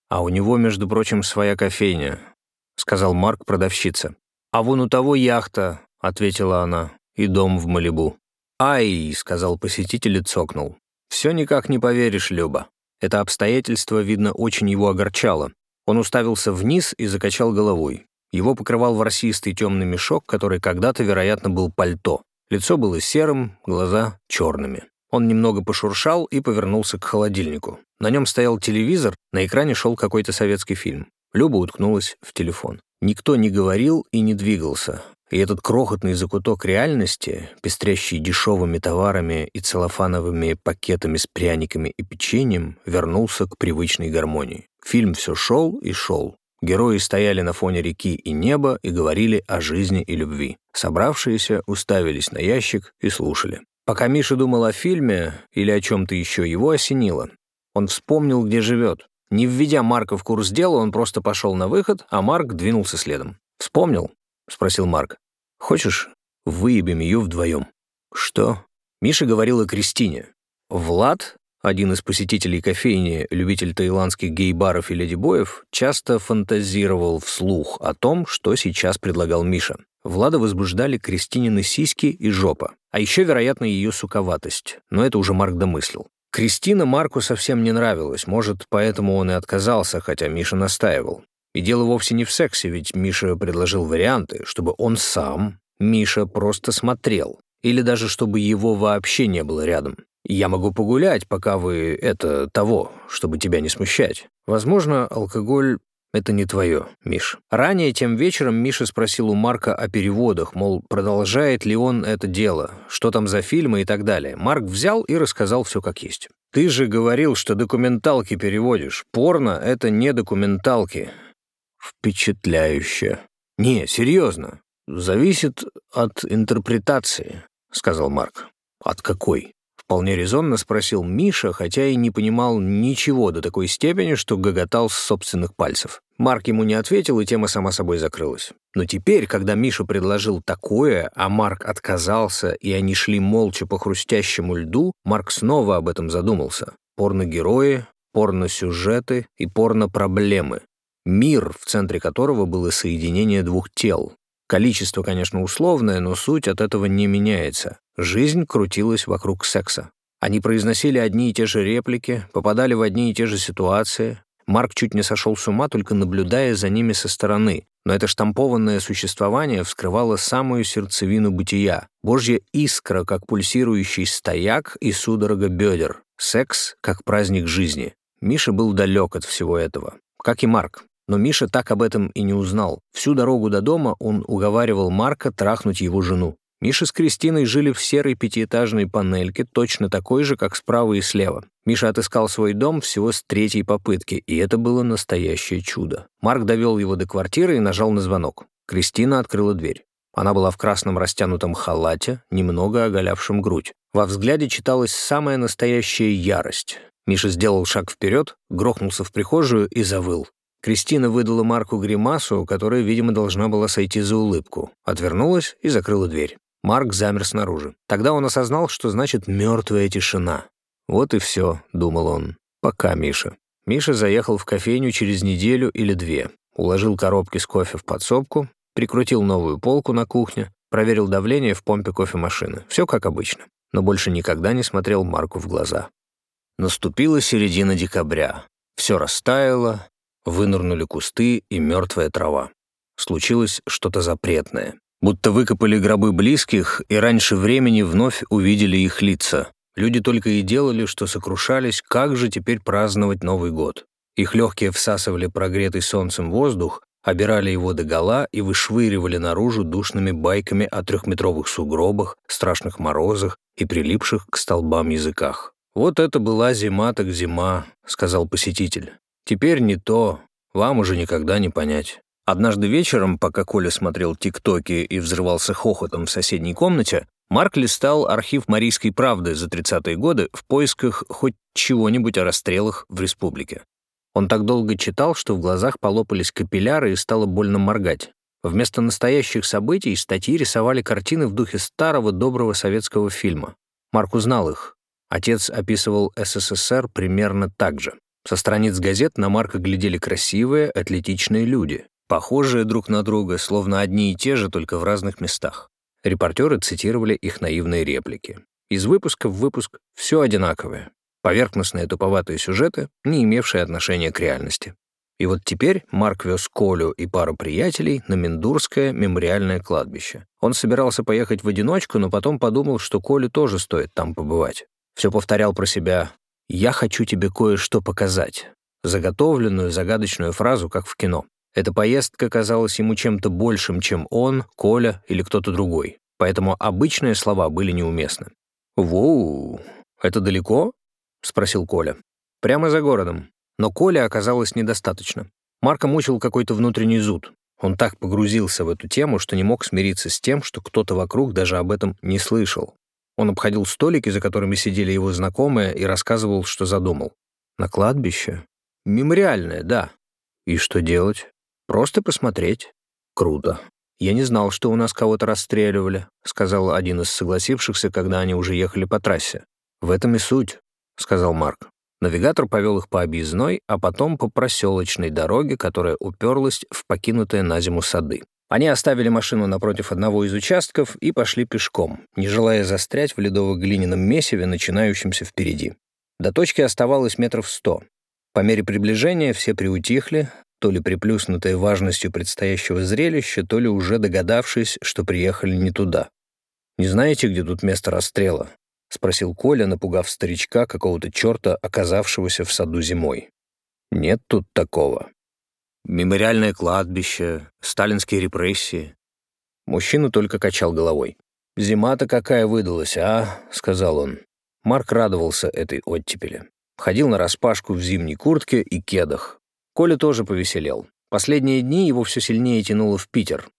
Speaker 1: А у него, между прочим, своя кофейня», — сказал Марк продавщица. «А вон у того яхта», — ответила она, — «и дом в Малибу». «Ай», — сказал посетитель и цокнул. «Все никак не поверишь, Люба». Это обстоятельство, видно, очень его огорчало. Он уставился вниз и закачал головой. Его покрывал ворсистый темный мешок, который когда-то, вероятно, был пальто. Лицо было серым, глаза — черными. Он немного пошуршал и повернулся к холодильнику. На нем стоял телевизор, на экране шел какой-то советский фильм. Люба уткнулась в телефон. Никто не говорил и не двигался. И этот крохотный закуток реальности, пестрящий дешевыми товарами и целлофановыми пакетами с пряниками и печеньем, вернулся к привычной гармонии. Фильм все шел и шел. Герои стояли на фоне реки и неба и говорили о жизни и любви. Собравшиеся уставились на ящик и слушали. Пока Миша думал о фильме или о чем-то еще, его осенило. Он вспомнил, где живет. Не введя Марка в курс дела, он просто пошел на выход, а Марк двинулся следом. «Вспомнил?» — спросил Марк. «Хочешь, выебем ее вдвоем?» «Что?» Миша говорил о Кристине. Влад, один из посетителей кофейни, любитель таиландских гей-баров и леди-боев, часто фантазировал вслух о том, что сейчас предлагал Миша. Влада возбуждали Кристинины сиськи и жопа, а еще, вероятно, ее суковатость, но это уже Марк домыслил. Кристина Марку совсем не нравилась, может, поэтому он и отказался, хотя Миша настаивал. И дело вовсе не в сексе, ведь Миша предложил варианты, чтобы он сам, Миша, просто смотрел. Или даже чтобы его вообще не было рядом. Я могу погулять, пока вы это того, чтобы тебя не смущать. Возможно, алкоголь — это не твое, Миш. Ранее тем вечером Миша спросил у Марка о переводах, мол, продолжает ли он это дело, что там за фильмы и так далее. Марк взял и рассказал все как есть. «Ты же говорил, что документалки переводишь. Порно — это не документалки». «Впечатляюще». «Не, серьезно. Зависит от интерпретации. — сказал Марк. «От какой?» — вполне резонно спросил Миша, хотя и не понимал ничего до такой степени, что гоготал с собственных пальцев. Марк ему не ответил, и тема сама собой закрылась. Но теперь, когда Миша предложил такое, а Марк отказался, и они шли молча по хрустящему льду, Марк снова об этом задумался. Порно-герои, порно-сюжеты и порно-проблемы. Мир, в центре которого было соединение двух тел, Количество, конечно, условное, но суть от этого не меняется. Жизнь крутилась вокруг секса. Они произносили одни и те же реплики, попадали в одни и те же ситуации. Марк чуть не сошел с ума, только наблюдая за ними со стороны. Но это штампованное существование вскрывало самую сердцевину бытия. Божья искра, как пульсирующий стояк и судорога бедер. Секс, как праздник жизни. Миша был далек от всего этого. Как и Марк. Но Миша так об этом и не узнал. Всю дорогу до дома он уговаривал Марка трахнуть его жену. Миша с Кристиной жили в серой пятиэтажной панельке, точно такой же, как справа и слева. Миша отыскал свой дом всего с третьей попытки, и это было настоящее чудо. Марк довел его до квартиры и нажал на звонок. Кристина открыла дверь. Она была в красном растянутом халате, немного оголявшем грудь. Во взгляде читалась самая настоящая ярость. Миша сделал шаг вперед, грохнулся в прихожую и завыл. Кристина выдала Марку гримасу, которая, видимо, должна была сойти за улыбку. Отвернулась и закрыла дверь. Марк замер снаружи. Тогда он осознал, что значит «мертвая тишина». «Вот и все», — думал он. «Пока, Миша». Миша заехал в кофейню через неделю или две, уложил коробки с кофе в подсобку, прикрутил новую полку на кухне, проверил давление в помпе кофемашины. Все как обычно. Но больше никогда не смотрел Марку в глаза. Наступила середина декабря. Все растаяло, Вынырнули кусты и мертвая трава. Случилось что-то запретное. Будто выкопали гробы близких и раньше времени вновь увидели их лица. Люди только и делали, что сокрушались, как же теперь праздновать Новый год. Их легкие всасывали прогретый солнцем воздух, обирали его догола и вышвыривали наружу душными байками о трехметровых сугробах, страшных морозах и прилипших к столбам языках. «Вот это была зима так зима», — сказал посетитель. Теперь не то, вам уже никогда не понять. Однажды вечером, пока Коля смотрел тиктоки и взрывался хохотом в соседней комнате, Марк листал архив «Марийской правды» за 30-е годы в поисках хоть чего-нибудь о расстрелах в республике. Он так долго читал, что в глазах полопались капилляры и стало больно моргать. Вместо настоящих событий статьи рисовали картины в духе старого доброго советского фильма. Марк узнал их. Отец описывал СССР примерно так же. Со страниц газет на Марка глядели красивые, атлетичные люди, похожие друг на друга, словно одни и те же, только в разных местах. Репортеры цитировали их наивные реплики. Из выпуска в выпуск все одинаковое. Поверхностные туповатые сюжеты, не имевшие отношения к реальности. И вот теперь Марк вез Колю и пару приятелей на Мендурское мемориальное кладбище. Он собирался поехать в одиночку, но потом подумал, что Коле тоже стоит там побывать. Все повторял про себя «Я хочу тебе кое-что показать». Заготовленную загадочную фразу, как в кино. Эта поездка казалась ему чем-то большим, чем он, Коля или кто-то другой. Поэтому обычные слова были неуместны. «Воу, это далеко?» — спросил Коля. «Прямо за городом». Но Коля оказалось недостаточно. Марка мучил какой-то внутренний зуд. Он так погрузился в эту тему, что не мог смириться с тем, что кто-то вокруг даже об этом не слышал. Он обходил столики, за которыми сидели его знакомые, и рассказывал, что задумал. «На кладбище? Мемориальное, да. И что делать? Просто посмотреть. Круто. Я не знал, что у нас кого-то расстреливали», — сказал один из согласившихся, когда они уже ехали по трассе. «В этом и суть», — сказал Марк. Навигатор повел их по объездной, а потом по проселочной дороге, которая уперлась в покинутые на зиму сады. Они оставили машину напротив одного из участков и пошли пешком, не желая застрять в ледово-глиняном месиве, начинающемся впереди. До точки оставалось метров сто. По мере приближения все приутихли, то ли приплюснутые важностью предстоящего зрелища, то ли уже догадавшись, что приехали не туда. «Не знаете, где тут место расстрела?» — спросил Коля, напугав старичка какого-то черта, оказавшегося в саду зимой. «Нет тут такого. Мемориальное кладбище, сталинские репрессии». Мужчина только качал головой. «Зима-то какая выдалась, а?» — сказал он. Марк радовался этой оттепели. Ходил на распашку в зимней куртке и кедах. Коля тоже повеселел. Последние дни его все сильнее тянуло в Питер.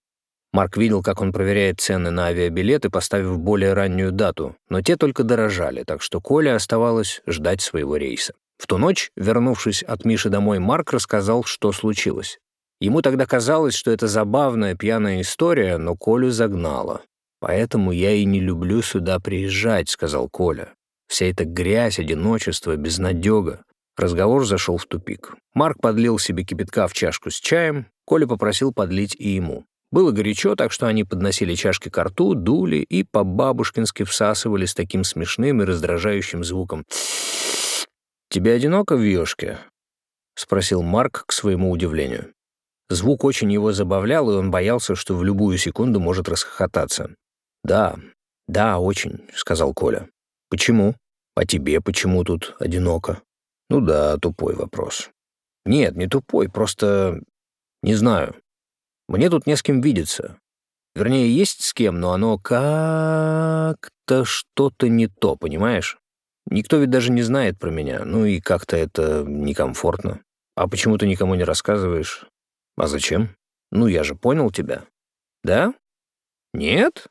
Speaker 1: Марк видел, как он проверяет цены на авиабилеты, поставив более раннюю дату, но те только дорожали, так что Коле оставалось ждать своего рейса. В ту ночь, вернувшись от Миши домой, Марк рассказал, что случилось. Ему тогда казалось, что это забавная пьяная история, но Колю загнала. «Поэтому я и не люблю сюда приезжать», — сказал Коля. «Вся эта грязь, одиночество, безнадега». Разговор зашел в тупик. Марк подлил себе кипятка в чашку с чаем, Коля попросил подлить и ему. Было горячо, так что они подносили чашки к рту, дули и по-бабушкински всасывали с таким смешным и раздражающим звуком. «Тебе одиноко в вьёшке?» — спросил Марк к своему удивлению. Звук очень его забавлял, и он боялся, что в любую секунду может расхохотаться. «Да, да, очень», — сказал Коля. «Почему? А тебе почему тут одиноко?» «Ну да, тупой вопрос». «Нет, не тупой, просто... не знаю. Мне тут не с кем видеться. Вернее, есть с кем, но оно как-то что-то не то, понимаешь? Никто ведь даже не знает про меня, ну и как-то это некомфортно. А почему ты никому не рассказываешь? А зачем? Ну, я же понял тебя. Да? Нет?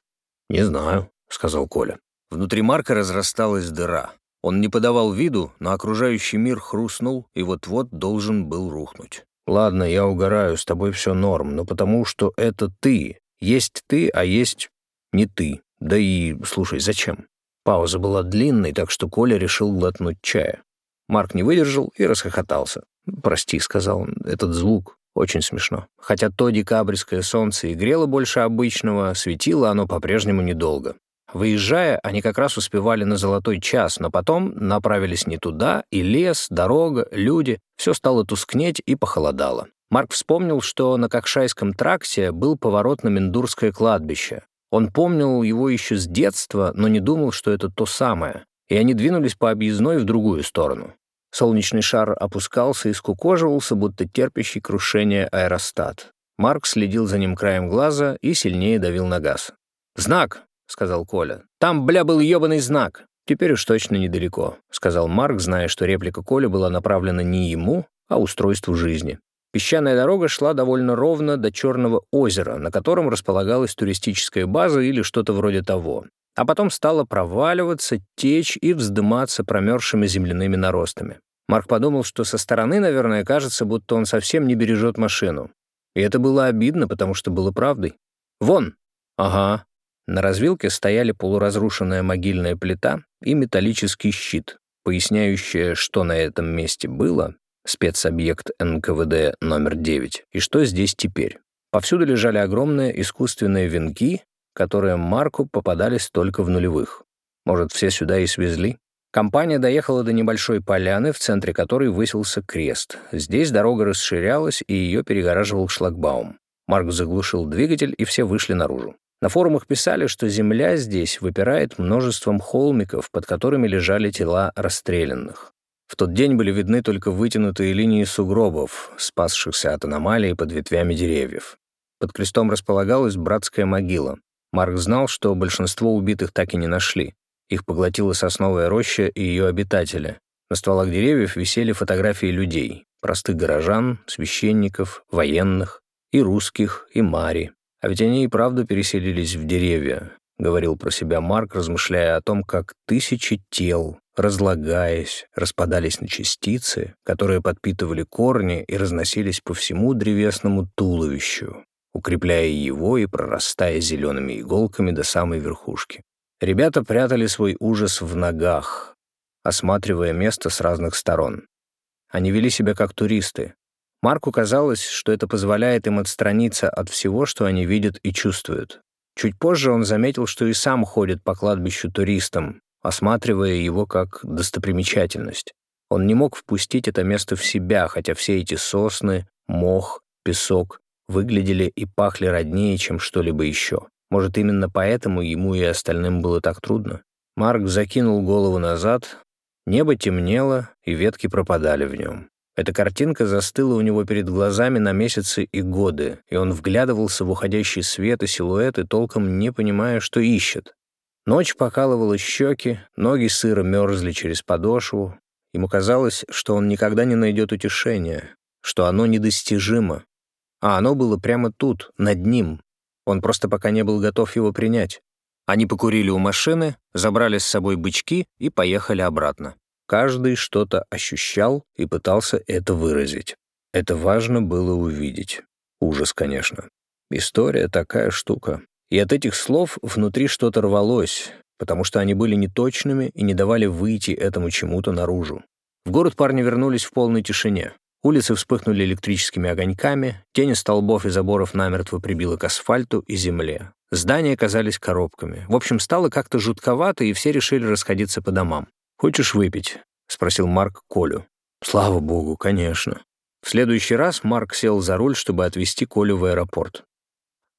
Speaker 1: Не знаю, сказал Коля. Внутри Марка разрасталась дыра. Он не подавал виду, но окружающий мир хрустнул и вот-вот должен был рухнуть. Ладно, я угораю, с тобой все норм, но потому что это ты. Есть ты, а есть не ты. Да и, слушай, зачем? Пауза была длинной, так что Коля решил глотнуть чая. Марк не выдержал и расхохотался. «Прости», — сказал он, — «этот звук очень смешно. Хотя то декабрьское солнце и грело больше обычного, светило оно по-прежнему недолго. Выезжая, они как раз успевали на золотой час, но потом направились не туда, и лес, дорога, люди — все стало тускнеть и похолодало. Марк вспомнил, что на Кокшайском тракте был поворот на Мендурское кладбище. Он помнил его еще с детства, но не думал, что это то самое. И они двинулись по объездной в другую сторону. Солнечный шар опускался и скукоживался, будто терпящий крушение аэростат. Марк следил за ним краем глаза и сильнее давил на газ. «Знак!» — сказал Коля. «Там, бля, был ебаный знак!» «Теперь уж точно недалеко», — сказал Марк, зная, что реплика Коля была направлена не ему, а устройству жизни. Песчаная дорога шла довольно ровно до Черного озера, на котором располагалась туристическая база или что-то вроде того. А потом стала проваливаться, течь и вздыматься промерзшими земляными наростами. Марк подумал, что со стороны, наверное, кажется, будто он совсем не бережет машину. И это было обидно, потому что было правдой. «Вон!» «Ага», на развилке стояли полуразрушенная могильная плита и металлический щит, поясняющие, что на этом месте было, спецобъект НКВД номер 9, и что здесь теперь. Повсюду лежали огромные искусственные венки, которые Марку попадались только в нулевых. Может, все сюда и свезли? Компания доехала до небольшой поляны, в центре которой высился крест. Здесь дорога расширялась, и ее перегораживал шлагбаум. Марк заглушил двигатель, и все вышли наружу. На форумах писали, что земля здесь выпирает множеством холмиков, под которыми лежали тела расстрелянных. В тот день были видны только вытянутые линии сугробов, спасшихся от аномалии под ветвями деревьев. Под крестом располагалась братская могила. Марк знал, что большинство убитых так и не нашли. Их поглотила сосновая роща и ее обитатели. На стволах деревьев висели фотографии людей. Простых горожан, священников, военных, и русских, и мари. А ведь они и правда переселились в деревья, говорил про себя Марк, размышляя о том, как тысячи тел, разлагаясь, распадались на частицы, которые подпитывали корни и разносились по всему древесному туловищу, укрепляя его и прорастая зелеными иголками до самой верхушки. Ребята прятали свой ужас в ногах, осматривая место с разных сторон. Они вели себя как туристы. Марку казалось, что это позволяет им отстраниться от всего, что они видят и чувствуют. Чуть позже он заметил, что и сам ходит по кладбищу туристам, осматривая его как достопримечательность. Он не мог впустить это место в себя, хотя все эти сосны, мох, песок выглядели и пахли роднее, чем что-либо еще. Может, именно поэтому ему и остальным было так трудно? Марк закинул голову назад, небо темнело, и ветки пропадали в нем. Эта картинка застыла у него перед глазами на месяцы и годы, и он вглядывался в уходящий свет и силуэты, толком не понимая, что ищет. Ночь покалывала щеки, ноги сыро мерзли через подошву. Ему казалось, что он никогда не найдет утешения, что оно недостижимо. А оно было прямо тут, над ним. Он просто пока не был готов его принять. Они покурили у машины, забрали с собой бычки и поехали обратно. Каждый что-то ощущал и пытался это выразить. Это важно было увидеть. Ужас, конечно. История такая штука. И от этих слов внутри что-то рвалось, потому что они были неточными и не давали выйти этому чему-то наружу. В город парни вернулись в полной тишине. Улицы вспыхнули электрическими огоньками, тени столбов и заборов намертво прибило к асфальту и земле. Здания казались коробками. В общем, стало как-то жутковато, и все решили расходиться по домам. «Хочешь выпить?» — спросил Марк Колю. «Слава богу, конечно». В следующий раз Марк сел за руль, чтобы отвезти Колю в аэропорт.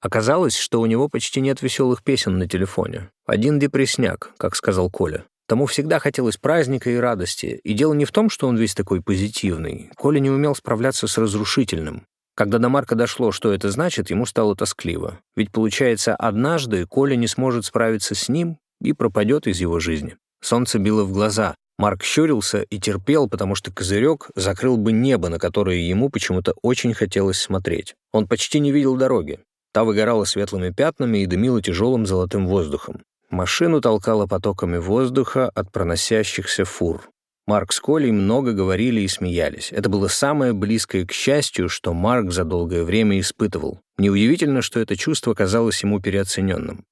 Speaker 1: Оказалось, что у него почти нет веселых песен на телефоне. Один депресняк, как сказал Коля. Тому всегда хотелось праздника и радости. И дело не в том, что он весь такой позитивный. Коля не умел справляться с разрушительным. Когда до Марка дошло, что это значит, ему стало тоскливо. Ведь, получается, однажды Коля не сможет справиться с ним и пропадет из его жизни. Солнце било в глаза. Марк щурился и терпел, потому что козырек закрыл бы небо, на которое ему почему-то очень хотелось смотреть. Он почти не видел дороги. Та выгорала светлыми пятнами и дымила тяжелым золотым воздухом. Машину толкало потоками воздуха от проносящихся фур. Марк с Колей много говорили и смеялись. Это было самое близкое к счастью, что Марк за долгое время испытывал. Неудивительно, что это чувство казалось ему переоцененным.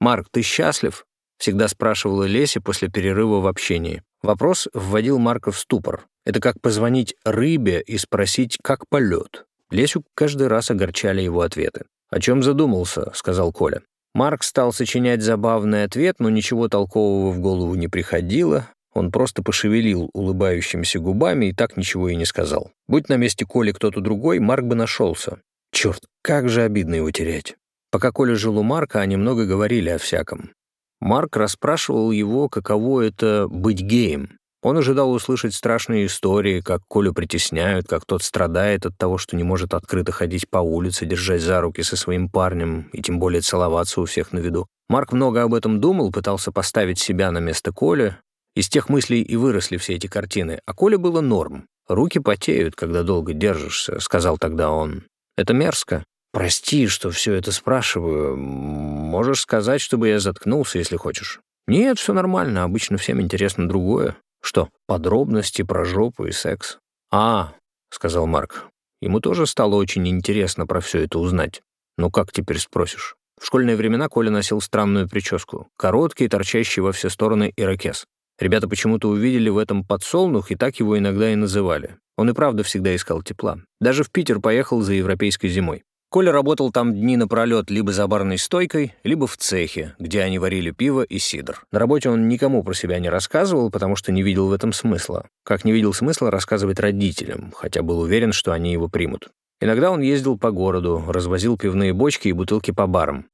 Speaker 1: «Марк, ты счастлив?» Всегда спрашивала Леся после перерыва в общении. Вопрос вводил Марка в ступор. Это как позвонить рыбе и спросить, как полет. Лесю каждый раз огорчали его ответы. «О чем задумался?» — сказал Коля. Марк стал сочинять забавный ответ, но ничего толкового в голову не приходило. Он просто пошевелил улыбающимися губами и так ничего и не сказал. Будь на месте Коли кто-то другой, Марк бы нашелся. Черт, как же обидно его терять. Пока Коля жил у Марка, они много говорили о всяком. Марк расспрашивал его, каково это быть геем. Он ожидал услышать страшные истории, как Колю притесняют, как тот страдает от того, что не может открыто ходить по улице, держась за руки со своим парнем и тем более целоваться у всех на виду. Марк много об этом думал, пытался поставить себя на место Коля. Из тех мыслей и выросли все эти картины. А Коле было норм. «Руки потеют, когда долго держишься», — сказал тогда он. «Это мерзко. Прости, что все это спрашиваю. Можешь сказать, чтобы я заткнулся, если хочешь». «Нет, все нормально. Обычно всем интересно другое». «Что, подробности про жопу и секс?» «А», — сказал Марк. Ему тоже стало очень интересно про все это узнать. «Ну как теперь спросишь?» В школьные времена Коля носил странную прическу. Короткий, торчащий во все стороны ирокез. Ребята почему-то увидели в этом подсолнух и так его иногда и называли. Он и правда всегда искал тепла. Даже в Питер поехал за европейской зимой. Коля работал там дни напролет либо за барной стойкой, либо в цехе, где они варили пиво и сидр. На работе он никому про себя не рассказывал, потому что не видел в этом смысла. Как не видел смысла рассказывать родителям, хотя был уверен, что они его примут. Иногда он ездил по городу, развозил пивные бочки и бутылки по барам.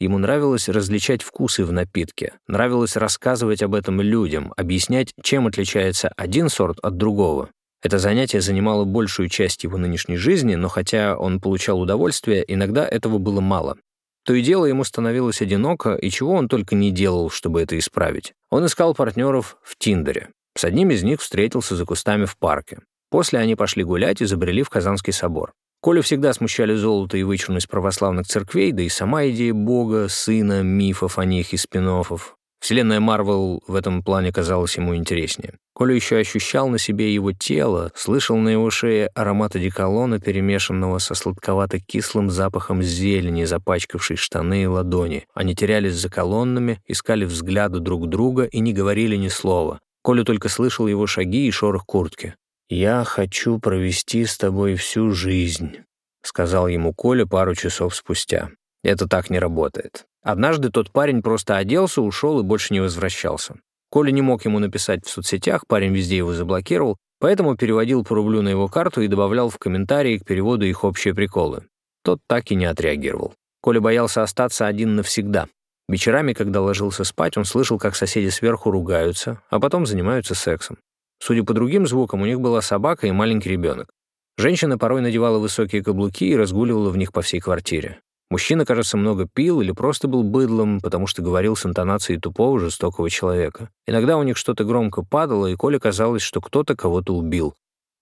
Speaker 1: Ему нравилось различать вкусы в напитке, нравилось рассказывать об этом людям, объяснять, чем отличается один сорт от другого. Это занятие занимало большую часть его нынешней жизни, но хотя он получал удовольствие, иногда этого было мало. То и дело ему становилось одиноко, и чего он только не делал, чтобы это исправить. Он искал партнеров в Тиндере. С одним из них встретился за кустами в парке. После они пошли гулять и забрели в Казанский собор. Колю всегда смущали золото и вычурность православных церквей, да и сама идея Бога, Сына, мифов о них и спин-оффов. Вселенная Марвел в этом плане казалась ему интереснее. Коля еще ощущал на себе его тело, слышал на его шее аромат одеколона, перемешанного со сладковато-кислым запахом зелени, запачкавшей штаны и ладони. Они терялись за колоннами, искали взгляды друг друга и не говорили ни слова. Коля только слышал его шаги и шорох куртки. «Я хочу провести с тобой всю жизнь», — сказал ему Коля пару часов спустя. «Это так не работает. Однажды тот парень просто оделся, ушел и больше не возвращался. Коля не мог ему написать в соцсетях, парень везде его заблокировал, поэтому переводил по рублю на его карту и добавлял в комментарии к переводу их общие приколы. Тот так и не отреагировал. Коля боялся остаться один навсегда. Вечерами, когда ложился спать, он слышал, как соседи сверху ругаются, а потом занимаются сексом. Судя по другим звукам, у них была собака и маленький ребенок. Женщина порой надевала высокие каблуки и разгуливала в них по всей квартире. Мужчина, кажется, много пил или просто был быдлом, потому что говорил с интонацией тупого, жестокого человека. Иногда у них что-то громко падало, и Коле казалось, что кто-то кого-то убил.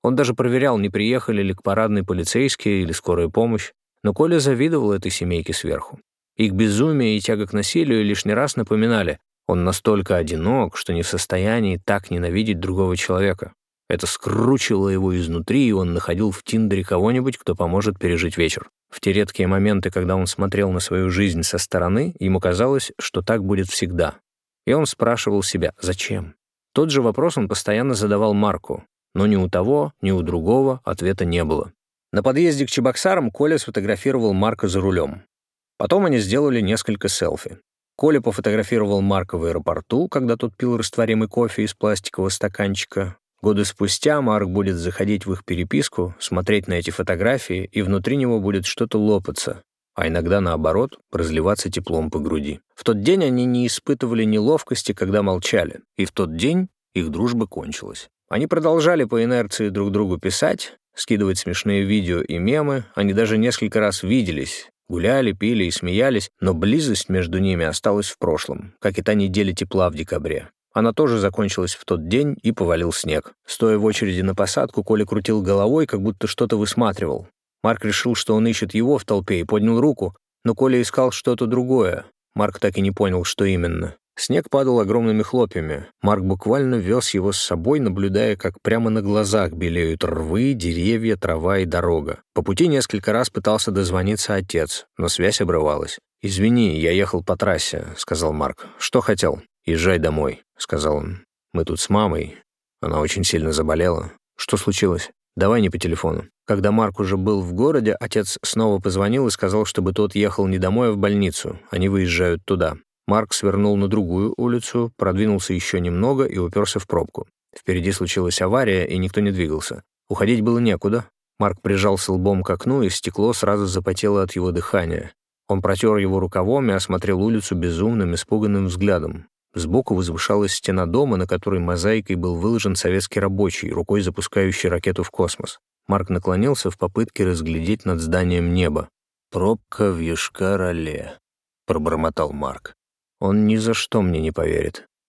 Speaker 1: Он даже проверял, не приехали ли к парадной полицейские или скорая помощь, но Коля завидовал этой семейке сверху. Их безумие и тяга к насилию лишний раз напоминали, он настолько одинок, что не в состоянии так ненавидеть другого человека. Это скручивало его изнутри, и он находил в Тиндере кого-нибудь, кто поможет пережить вечер. В те редкие моменты, когда он смотрел на свою жизнь со стороны, ему казалось, что так будет всегда. И он спрашивал себя, зачем? Тот же вопрос он постоянно задавал Марку, но ни у того, ни у другого ответа не было. На подъезде к Чебоксарам Коля сфотографировал Марка за рулем. Потом они сделали несколько селфи. Коля пофотографировал Марка в аэропорту, когда тот пил растворимый кофе из пластикового стаканчика, Годы спустя Марк будет заходить в их переписку, смотреть на эти фотографии, и внутри него будет что-то лопаться, а иногда, наоборот, разливаться теплом по груди. В тот день они не испытывали неловкости, когда молчали, и в тот день их дружба кончилась. Они продолжали по инерции друг другу писать, скидывать смешные видео и мемы, они даже несколько раз виделись, гуляли, пили и смеялись, но близость между ними осталась в прошлом, как и та неделя тепла в декабре. Она тоже закончилась в тот день, и повалил снег. Стоя в очереди на посадку, Коля крутил головой, как будто что-то высматривал. Марк решил, что он ищет его в толпе, и поднял руку, но Коля искал что-то другое. Марк так и не понял, что именно. Снег падал огромными хлопьями. Марк буквально вез его с собой, наблюдая, как прямо на глазах белеют рвы, деревья, трава и дорога. По пути несколько раз пытался дозвониться отец, но связь обрывалась. «Извини, я ехал по трассе», — сказал Марк. «Что хотел?» «Езжай домой», — сказал он. «Мы тут с мамой. Она очень сильно заболела. Что случилось? Давай не по телефону». Когда Марк уже был в городе, отец снова позвонил и сказал, чтобы тот ехал не домой, а в больницу. Они выезжают туда. Марк свернул на другую улицу, продвинулся еще немного и уперся в пробку. Впереди случилась авария, и никто не двигался. Уходить было некуда. Марк прижался лбом к окну, и стекло сразу запотело от его дыхания. Он протер его рукавом и осмотрел улицу безумным, испуганным взглядом. Сбоку возвышалась стена дома, на которой мозаикой был выложен советский рабочий, рукой запускающий ракету в космос. Марк наклонился в попытке разглядеть над зданием небо. «Пробка в Юшкар-Оле», — пробормотал Марк. «Он ни за что мне не поверит.